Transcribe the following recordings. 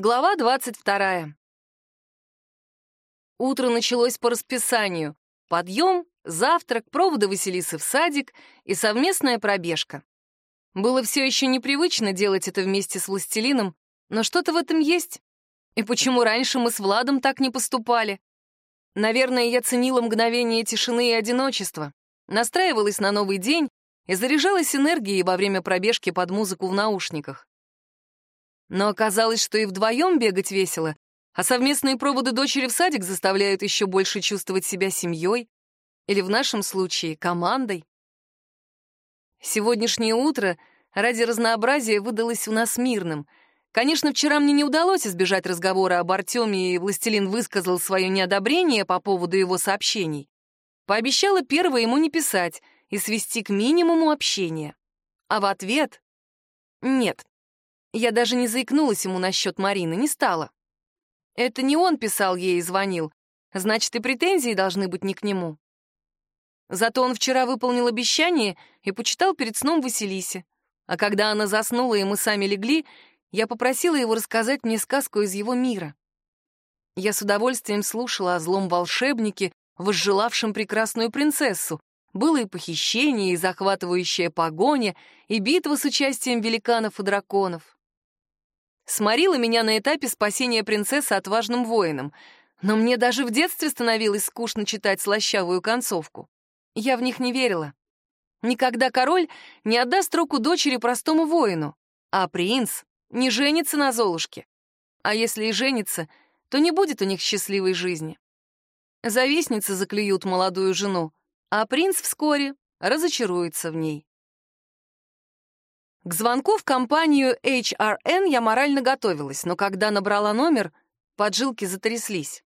Глава 22. Утро началось по расписанию. Подъем, завтрак, проводы Василисы в садик и совместная пробежка. Было все еще непривычно делать это вместе с властелином, но что-то в этом есть. И почему раньше мы с Владом так не поступали? Наверное, я ценила мгновение тишины и одиночества, настраивалась на новый день и заряжалась энергией во время пробежки под музыку в наушниках. Но оказалось, что и вдвоем бегать весело, а совместные проводы дочери в садик заставляют еще больше чувствовать себя семьей, или в нашем случае командой. Сегодняшнее утро ради разнообразия выдалось у нас мирным. Конечно, вчера мне не удалось избежать разговора об Артеме, и властелин высказал свое неодобрение по поводу его сообщений. Пообещала первого ему не писать и свести к минимуму общения. А в ответ — нет, я даже не заикнулась ему насчет Марины, не стала. Это не он писал ей и звонил, значит, и претензии должны быть не к нему. Зато он вчера выполнил обещание и почитал перед сном Василисе. А когда она заснула и мы сами легли, я попросила его рассказать мне сказку из его мира. Я с удовольствием слушала о злом волшебнике, возжелавшем прекрасную принцессу. Было и похищение, и захватывающая погоня, и битва с участием великанов и драконов сморила меня на этапе спасения принцессы отважным воином, но мне даже в детстве становилось скучно читать слащавую концовку. Я в них не верила. Никогда король не отдаст руку дочери простому воину, а принц не женится на Золушке. А если и женится, то не будет у них счастливой жизни. Завистницы заклюют молодую жену, а принц вскоре разочаруется в ней. К звонку в компанию HRN я морально готовилась, но когда набрала номер, поджилки затряслись.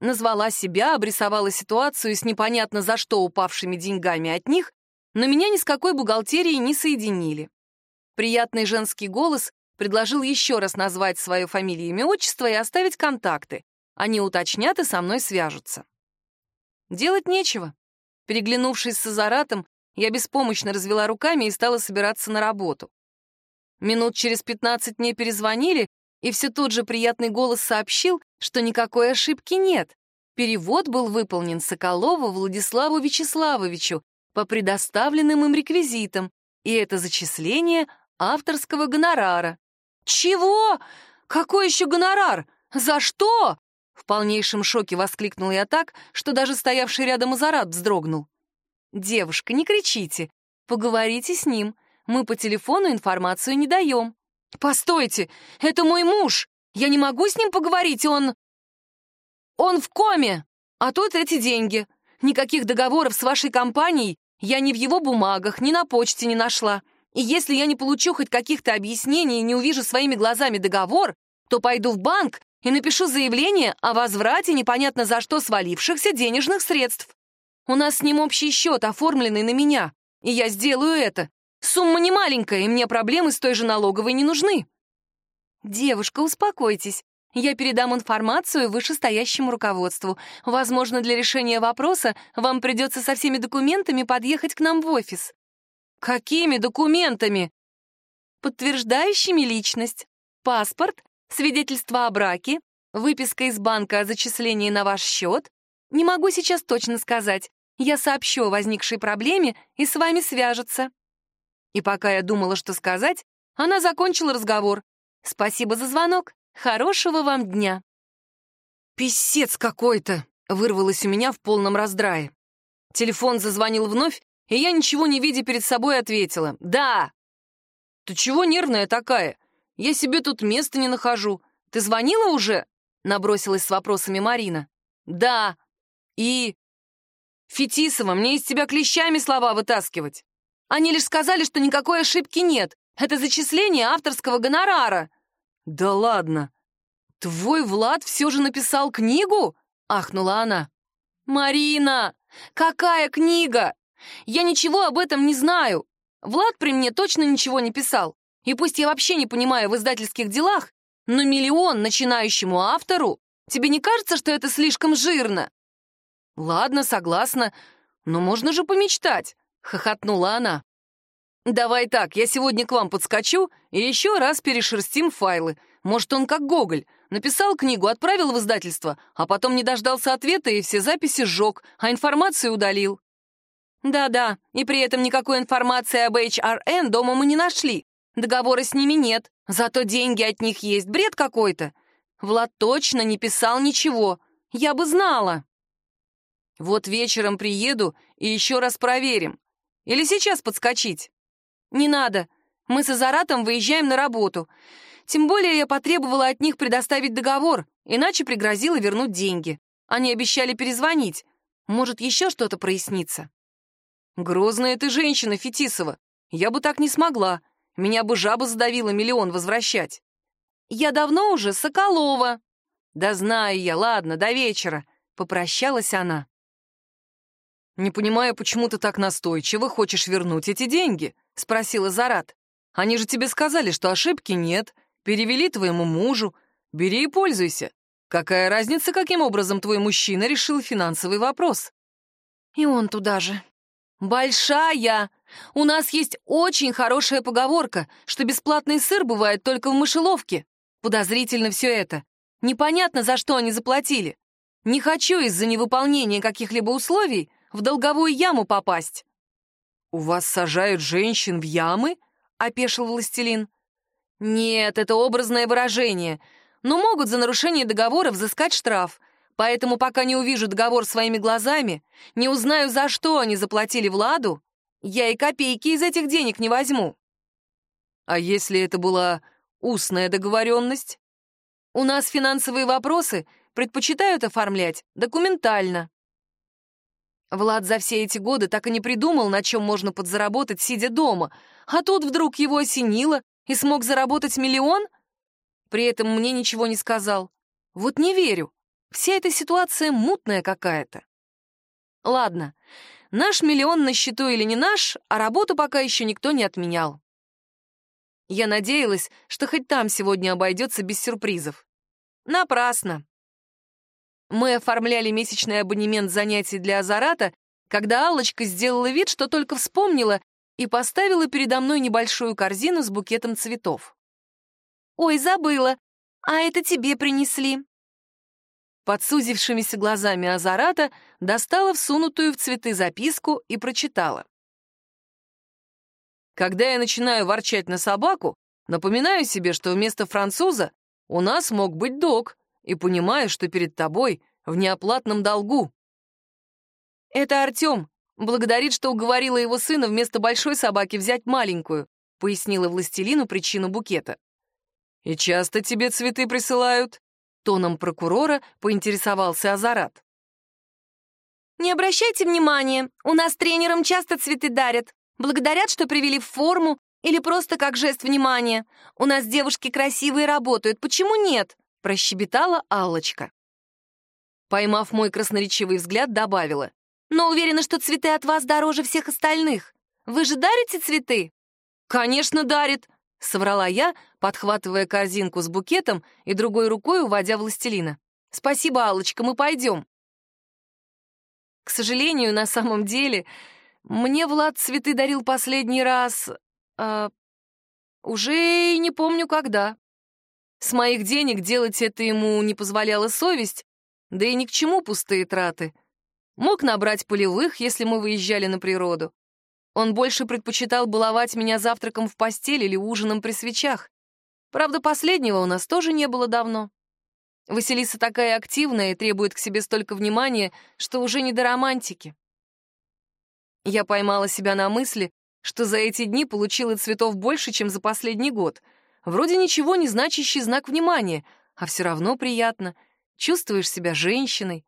Назвала себя, обрисовала ситуацию с непонятно за что упавшими деньгами от них, но меня ни с какой бухгалтерией не соединили. Приятный женский голос предложил еще раз назвать свою фамилию, имя, отчество и оставить контакты. Они уточнят и со мной свяжутся. Делать нечего. Переглянувшись с Азаратом, я беспомощно развела руками и стала собираться на работу. Минут через пятнадцать мне перезвонили, и все тот же приятный голос сообщил, что никакой ошибки нет. Перевод был выполнен Соколову Владиславу Вячеславовичу по предоставленным им реквизитам, и это зачисление авторского гонорара. «Чего? Какой еще гонорар? За что?» В полнейшем шоке воскликнул я так, что даже стоявший рядом Азарат вздрогнул. «Девушка, не кричите. Поговорите с ним. Мы по телефону информацию не даем». «Постойте, это мой муж. Я не могу с ним поговорить, он...» «Он в коме, а тут эти деньги. Никаких договоров с вашей компанией я ни в его бумагах, ни на почте не нашла. И если я не получу хоть каких-то объяснений и не увижу своими глазами договор, то пойду в банк и напишу заявление о возврате непонятно за что свалившихся денежных средств. У нас с ним общий счет, оформленный на меня, и я сделаю это. Сумма не маленькая, и мне проблемы с той же налоговой не нужны». «Девушка, успокойтесь. Я передам информацию вышестоящему руководству. Возможно, для решения вопроса вам придется со всеми документами подъехать к нам в офис». «Какими документами?» «Подтверждающими личность. Паспорт, свидетельство о браке, выписка из банка о зачислении на ваш счет. Не могу сейчас точно сказать. Я сообщу о возникшей проблеме и с вами свяжутся». И пока я думала, что сказать, она закончила разговор. «Спасибо за звонок. Хорошего вам дня». «Писец какой-то!» — вырвалось у меня в полном раздрае. Телефон зазвонил вновь, и я, ничего не видя перед собой, ответила. «Да!» «Ты чего нервная такая? Я себе тут места не нахожу. Ты звонила уже?» — набросилась с вопросами Марина. «Да. И...» «Фетисова, мне из тебя клещами слова вытаскивать. Они лишь сказали, что никакой ошибки нет. Это зачисление авторского гонорара». «Да ладно. Твой Влад все же написал книгу?» — ахнула она. «Марина, какая книга? Я ничего об этом не знаю. Влад при мне точно ничего не писал. И пусть я вообще не понимаю в издательских делах, но миллион начинающему автору, тебе не кажется, что это слишком жирно?» «Ладно, согласна, но можно же помечтать», — хохотнула она. «Давай так, я сегодня к вам подскочу и еще раз перешерстим файлы. Может, он как Гоголь. Написал книгу, отправил в издательство, а потом не дождался ответа и все записи сжег, а информацию удалил. Да-да, и при этом никакой информации об HRN дома мы не нашли. Договора с ними нет, зато деньги от них есть. Бред какой-то. Влад точно не писал ничего. Я бы знала. Вот вечером приеду и еще раз проверим. Или сейчас подскочить? Не надо. Мы с Азаратом выезжаем на работу. Тем более я потребовала от них предоставить договор, иначе пригрозила вернуть деньги. Они обещали перезвонить. Может, еще что-то прояснится. Грозная ты женщина, Фетисова. Я бы так не смогла. Меня бы жаба задавила миллион возвращать. Я давно уже Соколова. Да знаю я, ладно, до вечера. Попрощалась она. «Не понимаю, почему ты так настойчиво хочешь вернуть эти деньги?» — спросила Зарат. «Они же тебе сказали, что ошибки нет, перевели твоему мужу. Бери и пользуйся. Какая разница, каким образом твой мужчина решил финансовый вопрос?» «И он туда же», «Большая! У нас есть очень хорошая поговорка, что бесплатный сыр бывает только в мышеловке. Подозрительно все это. Непонятно, за что они заплатили. Не хочу из-за невыполнения каких-либо условий в долговую яму попасть». «У вас сажают женщин в ямы?» — опешил властелин. «Нет, это образное выражение. Но могут за нарушение договора взыскать штраф. Поэтому пока не увижу договор своими глазами, не узнаю, за что они заплатили Владу, я и копейки из этих денег не возьму. А если это была устная договоренность? У нас финансовые вопросы предпочитают оформлять документально. Влад за все эти годы так и не придумал, на чем можно подзаработать, сидя дома, а тут вдруг его осенило и смог заработать миллион? При этом мне ничего не сказал. Вот не верю. Вся эта ситуация мутная какая-то. Ладно, наш миллион на счету или не наш, а работу пока еще никто не отменял. Я надеялась, что хоть там сегодня обойдется без сюрпризов. Напрасно. Мы оформляли месячный абонемент занятий для Азарата, когда Аллочка сделала вид, что только вспомнила и поставила передо мной небольшую корзину с букетом цветов. «Ой, забыла. А это тебе принесли», под сузившимися глазами Азарата достала всунутую в цветы записку и прочитала. «Когда я начинаю ворчать на собаку, напоминаю себе, что вместо француза у нас мог быть дог, и понимаю, что перед тобой в неоплатном долгу». «Это Артем. Благодарит, что уговорила его сына вместо большой собаки взять маленькую», пояснила властелину причину букета. «И часто тебе цветы присылают?» Тоном прокурора поинтересовался Азарат. «Не обращайте внимания, у нас тренерам часто цветы дарят. Благодарят, что привели в форму или просто как жест внимания. У нас девушки красивые работают, почему нет?» — прощебетала Аллочка. Поймав мой красноречивый взгляд, добавила. «Но уверена, что цветы от вас дороже всех остальных. Вы же дарите цветы?» «Конечно, дарит», — соврала я, подхватывая корзинку с букетом и другой рукой уводя властелина. «Спасибо, Аллочка, мы пойдем». К сожалению, на самом деле, мне Влад цветы дарил последний раз... Э, уже и не помню когда. С моих денег делать это ему не позволяла совесть, да и ни к чему пустые траты. Мог набрать полевых, если мы выезжали на природу. Он больше предпочитал баловать меня завтраком в постели или ужином при свечах. Правда, последнего у нас тоже не было давно. Василиса такая активная и требует к себе столько внимания, что уже не до романтики. Я поймала себя на мысли, что за эти дни получила цветов больше, чем за последний год. Вроде ничего не значащий знак внимания, а все равно приятно. Чувствуешь себя женщиной,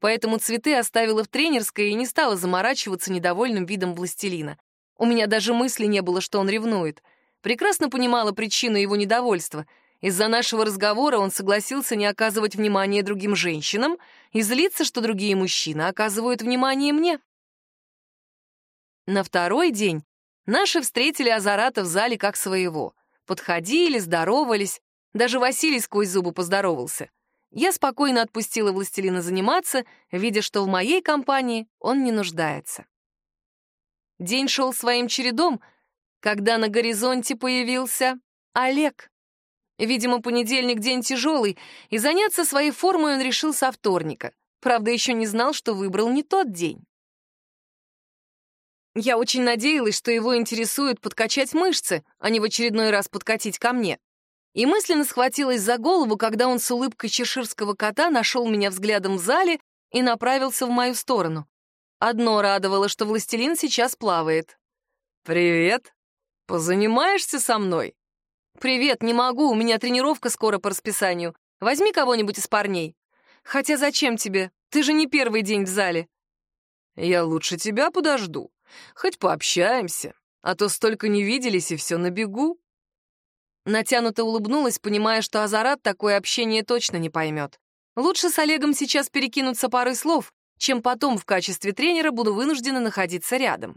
Поэтому цветы оставила в тренерской и не стала заморачиваться недовольным видом властелина. У меня даже мысли не было, что он ревнует. Прекрасно понимала причину его недовольства. Из-за нашего разговора он согласился не оказывать внимания другим женщинам и злиться, что другие мужчины оказывают внимание мне. На второй день наши встретили Азарата в зале как своего. Подходили, здоровались, даже Василий сквозь зубы поздоровался. Я спокойно отпустила властелина заниматься, видя, что в моей компании он не нуждается. День шел своим чередом, когда на горизонте появился Олег. Видимо, понедельник — день тяжелый, и заняться своей формой он решил со вторника. Правда, еще не знал, что выбрал не тот день. Я очень надеялась, что его интересует подкачать мышцы, а не в очередной раз подкатить ко мне. И мысленно схватилась за голову, когда он с улыбкой чеширского кота нашел меня взглядом в зале и направился в мою сторону. Одно радовало, что властелин сейчас плавает. «Привет! Позанимаешься со мной?» «Привет, не могу, у меня тренировка скоро по расписанию. Возьми кого-нибудь из парней». «Хотя зачем тебе? Ты же не первый день в зале». «Я лучше тебя подожду. Хоть пообщаемся, а то столько не виделись и все на бегу». Натянуто улыбнулась, понимая, что Азарат такое общение точно не поймет. Лучше с Олегом сейчас перекинуться парой слов, чем потом в качестве тренера буду вынуждена находиться рядом.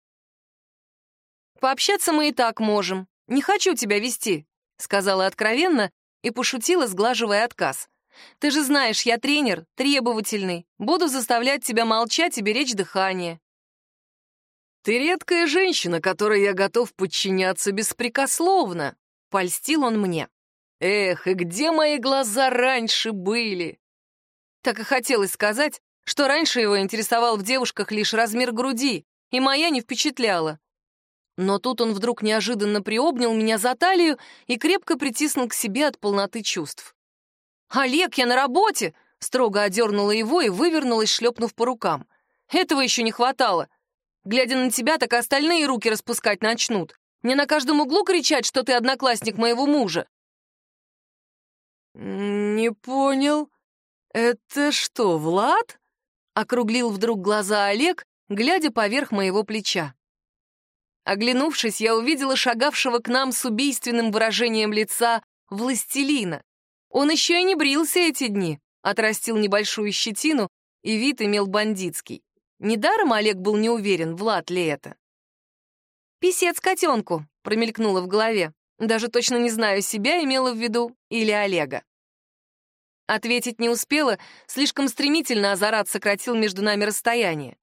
«Пообщаться мы и так можем. Не хочу тебя вести сказала откровенно и пошутила, сглаживая отказ. «Ты же знаешь, я тренер, требовательный. Буду заставлять тебя молчать и беречь дыхание». «Ты редкая женщина, которой я готов подчиняться беспрекословно», — польстил он мне. «Эх, и где мои глаза раньше были?» Так и хотелось сказать, что раньше его интересовал в девушках лишь размер груди, и моя не впечатляла. Но тут он вдруг неожиданно приобнял меня за талию и крепко притиснул к себе от полноты чувств. «Олег, я на работе!» — строго одернула его и вывернулась, шлепнув по рукам. «Этого еще не хватало. Глядя на тебя, так остальные руки распускать начнут. Мне на каждом углу кричать, что ты одноклассник моего мужа». «Не понял. Это что, Влад?» — округлил вдруг глаза Олег, глядя поверх моего плеча. Оглянувшись, я увидела шагавшего к нам с убийственным выражением лица властелина. Он еще и не брился эти дни, отрастил небольшую щетину, и вид имел бандитский. Недаром Олег был не уверен, Влад ли это. «Писец котенку», — промелькнуло в голове. Даже точно не знаю, себя имела в виду или Олега. Ответить не успела, слишком стремительно Азарат сократил между нами расстояние.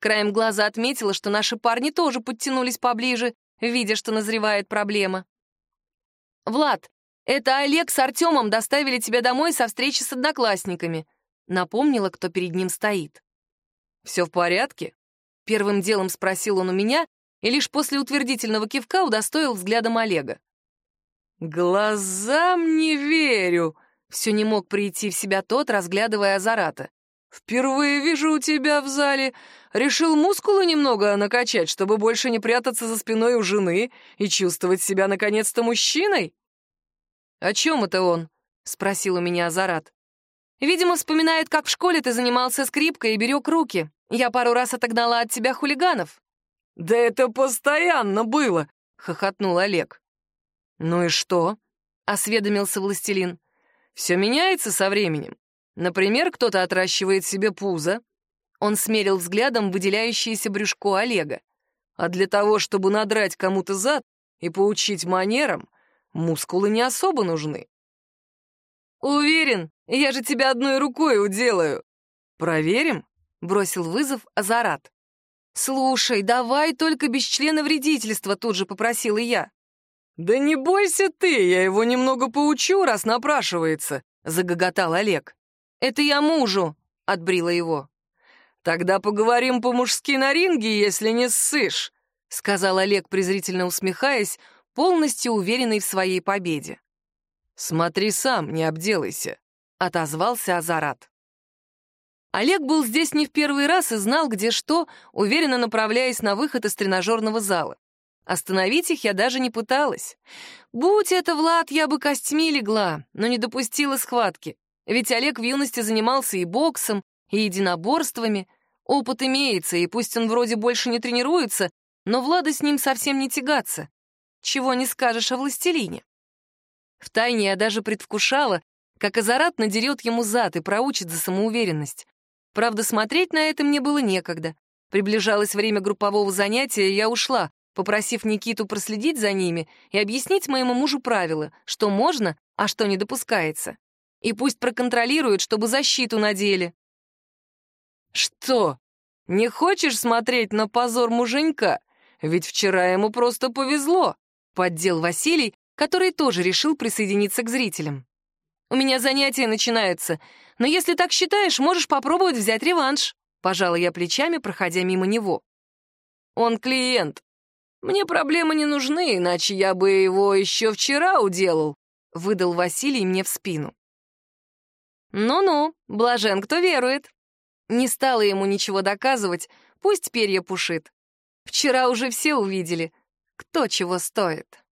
Краем глаза отметила, что наши парни тоже подтянулись поближе, видя, что назревает проблема. «Влад, это Олег с Артемом доставили тебя домой со встречи с одноклассниками», напомнила, кто перед ним стоит. «Все в порядке?» Первым делом спросил он у меня и лишь после утвердительного кивка удостоил взглядом Олега. «Глазам не верю!» Все не мог прийти в себя тот, разглядывая Азарата. «Впервые вижу у тебя в зале. Решил мускулы немного накачать, чтобы больше не прятаться за спиной у жены и чувствовать себя наконец-то мужчиной?» «О чем это он?» — спросил у меня Азарат. «Видимо, вспоминает, как в школе ты занимался скрипкой и берег руки. Я пару раз отогнала от тебя хулиганов». «Да это постоянно было!» — хохотнул Олег. «Ну и что?» — осведомился властелин. «Все меняется со временем. Например, кто-то отращивает себе пузо. Он смерил взглядом выделяющееся брюшко Олега. А для того, чтобы надрать кому-то зад и поучить манерам, мускулы не особо нужны. «Уверен, я же тебя одной рукой уделаю». «Проверим?» — бросил вызов Азарат. «Слушай, давай только без члена вредительства», — тут же попросила я. «Да не бойся ты, я его немного поучу, раз напрашивается», — загоготал Олег. «Это я мужу», — отбрила его. «Тогда поговорим по-мужски на ринге, если не ссышь», — сказал Олег, презрительно усмехаясь, полностью уверенный в своей победе. «Смотри сам, не обделайся», — отозвался Азарат. Олег был здесь не в первый раз и знал, где что, уверенно направляясь на выход из тренажерного зала. Остановить их я даже не пыталась. Будь это Влад, я бы костьми легла, но не допустила схватки. Ведь Олег в юности занимался и боксом, и единоборствами. Опыт имеется, и пусть он вроде больше не тренируется, но Влада с ним совсем не тягаться. Чего не скажешь о властелине. Втайне я даже предвкушала, как Азарат надерет ему зад и проучит за самоуверенность. Правда, смотреть на это мне было некогда. Приближалось время группового занятия, и я ушла, попросив Никиту проследить за ними и объяснить моему мужу правила, что можно, а что не допускается и пусть проконтролируют, чтобы защиту надели. «Что, не хочешь смотреть на позор муженька? Ведь вчера ему просто повезло», — поддел Василий, который тоже решил присоединиться к зрителям. «У меня занятия начинаются, но если так считаешь, можешь попробовать взять реванш», — пожала я плечами, проходя мимо него. «Он клиент. Мне проблемы не нужны, иначе я бы его еще вчера уделал», — выдал Василий мне в спину. «Ну-ну, блажен, кто верует». Не стала ему ничего доказывать, пусть перья пушит. Вчера уже все увидели, кто чего стоит.